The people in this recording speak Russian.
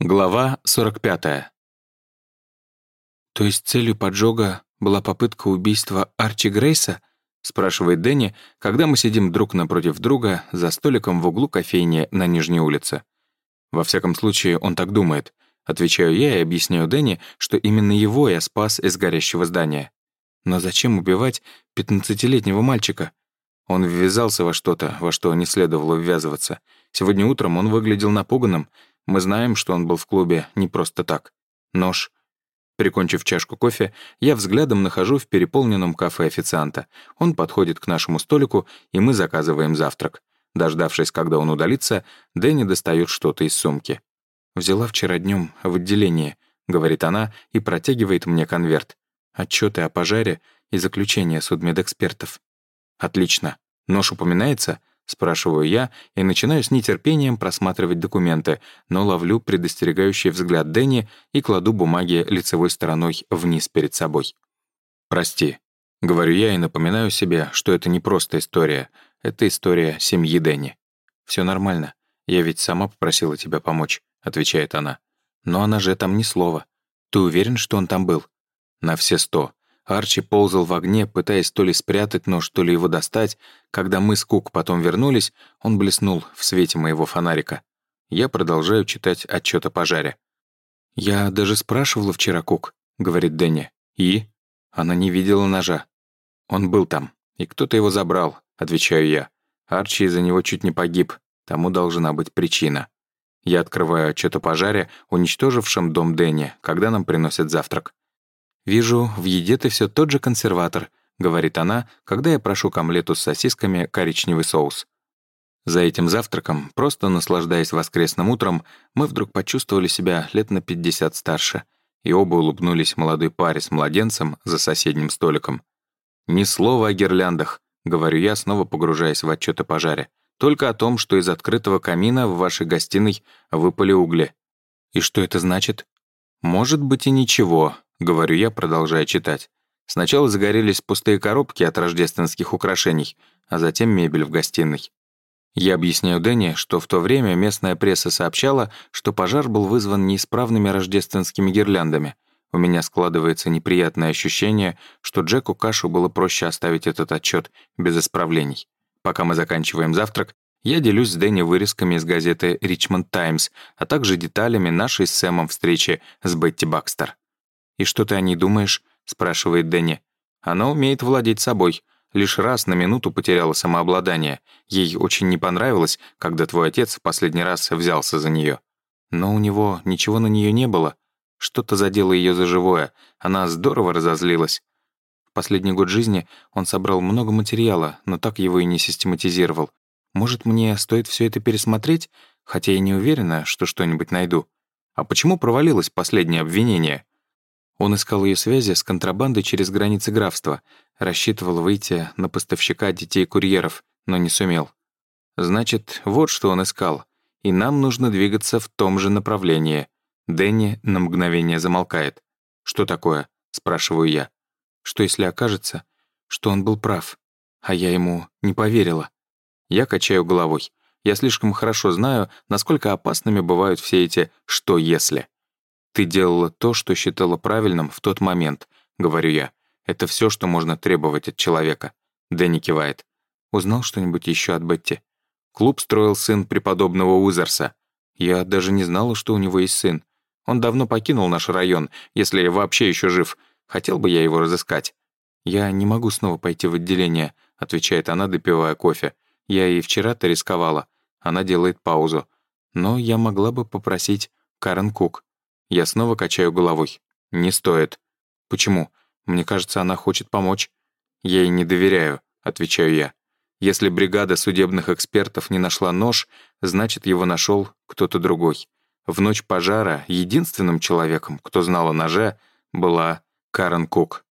Глава 45. «То есть целью поджога была попытка убийства Арчи Грейса?» спрашивает Дэнни, когда мы сидим друг напротив друга за столиком в углу кофейни на Нижней улице. Во всяком случае, он так думает. Отвечаю я и объясняю Дэнни, что именно его я спас из горящего здания. Но зачем убивать 15-летнего мальчика? Он ввязался во что-то, во что не следовало ввязываться. Сегодня утром он выглядел напуганным, мы знаем, что он был в клубе не просто так. Нож. Прикончив чашку кофе, я взглядом нахожу в переполненном кафе официанта. Он подходит к нашему столику, и мы заказываем завтрак. Дождавшись, когда он удалится, Дэнни достает что-то из сумки. «Взяла вчера днем в отделении», — говорит она и протягивает мне конверт. Отчеты о пожаре и заключение судмедэкспертов. «Отлично. Нож упоминается?» Спрашиваю я и начинаю с нетерпением просматривать документы, но ловлю предостерегающий взгляд Дэнни и кладу бумаги лицевой стороной вниз перед собой. «Прости», — говорю я и напоминаю себе, что это не просто история, это история семьи Дэнни. Все нормально. Я ведь сама попросила тебя помочь», — отвечает она. «Но она же там ни слова. Ты уверен, что он там был?» «На все сто. Арчи ползал в огне, пытаясь то ли спрятать нож, то ли его достать. Когда мы с Кук потом вернулись, он блеснул в свете моего фонарика. Я продолжаю читать отчет о пожаре. «Я даже спрашивала вчера Кук», — говорит Дэнни. «И?» Она не видела ножа. «Он был там, и кто-то его забрал», — отвечаю я. Арчи из-за него чуть не погиб. Тому должна быть причина. Я открываю отчет о пожаре, уничтожившем дом Дэнни, когда нам приносят завтрак. «Вижу, в еде ты все тот же консерватор», — говорит она, когда я прошу к омлету с сосисками коричневый соус. За этим завтраком, просто наслаждаясь воскресным утром, мы вдруг почувствовали себя лет на 50 старше, и оба улыбнулись молодой паре с младенцем за соседним столиком. «Ни слова о гирляндах», — говорю я, снова погружаясь в отчет о пожаре. «Только о том, что из открытого камина в вашей гостиной выпали угли». «И что это значит?» «Может быть и ничего», — говорю я, продолжая читать. Сначала загорелись пустые коробки от рождественских украшений, а затем мебель в гостиной. Я объясняю Дэнни, что в то время местная пресса сообщала, что пожар был вызван неисправными рождественскими гирляндами. У меня складывается неприятное ощущение, что Джеку Кашу было проще оставить этот отчет без исправлений. Пока мы заканчиваем завтрак, я делюсь с Дэнни вырезками из газеты «Ричмонд Таймс», а также деталями нашей с Сэмом встречи с Бетти Бакстер. «И что ты о ней думаешь?» — спрашивает Дэнни. «Она умеет владеть собой. Лишь раз на минуту потеряла самообладание. Ей очень не понравилось, когда твой отец в последний раз взялся за нее. Но у него ничего на нее не было. Что-то задело ее за живое. Она здорово разозлилась. В последний год жизни он собрал много материала, но так его и не систематизировал. Может, мне стоит все это пересмотреть, хотя я не уверена, что что-нибудь найду. А почему провалилось последнее обвинение? Он искал ее связи с контрабандой через границы графства, рассчитывал выйти на поставщика детей-курьеров, но не сумел. Значит, вот что он искал. И нам нужно двигаться в том же направлении. Дэнни на мгновение замолкает. «Что такое?» — спрашиваю я. «Что если окажется, что он был прав, а я ему не поверила?» Я качаю головой. Я слишком хорошо знаю, насколько опасными бывают все эти «что если». «Ты делала то, что считала правильным в тот момент», — говорю я. «Это все, что можно требовать от человека». Дэнни кивает. «Узнал что-нибудь еще от Бетти?» Клуб строил сын преподобного Узерса. Я даже не знала, что у него есть сын. Он давно покинул наш район, если вообще еще жив. Хотел бы я его разыскать. «Я не могу снова пойти в отделение», — отвечает она, допивая кофе. «Я и вчера-то рисковала». Она делает паузу. «Но я могла бы попросить Карен Кук». Я снова качаю головой. «Не стоит». «Почему? Мне кажется, она хочет помочь». «Я ей не доверяю», — отвечаю я. «Если бригада судебных экспертов не нашла нож, значит, его нашел кто-то другой. В ночь пожара единственным человеком, кто знал о ноже, была Карен Кук».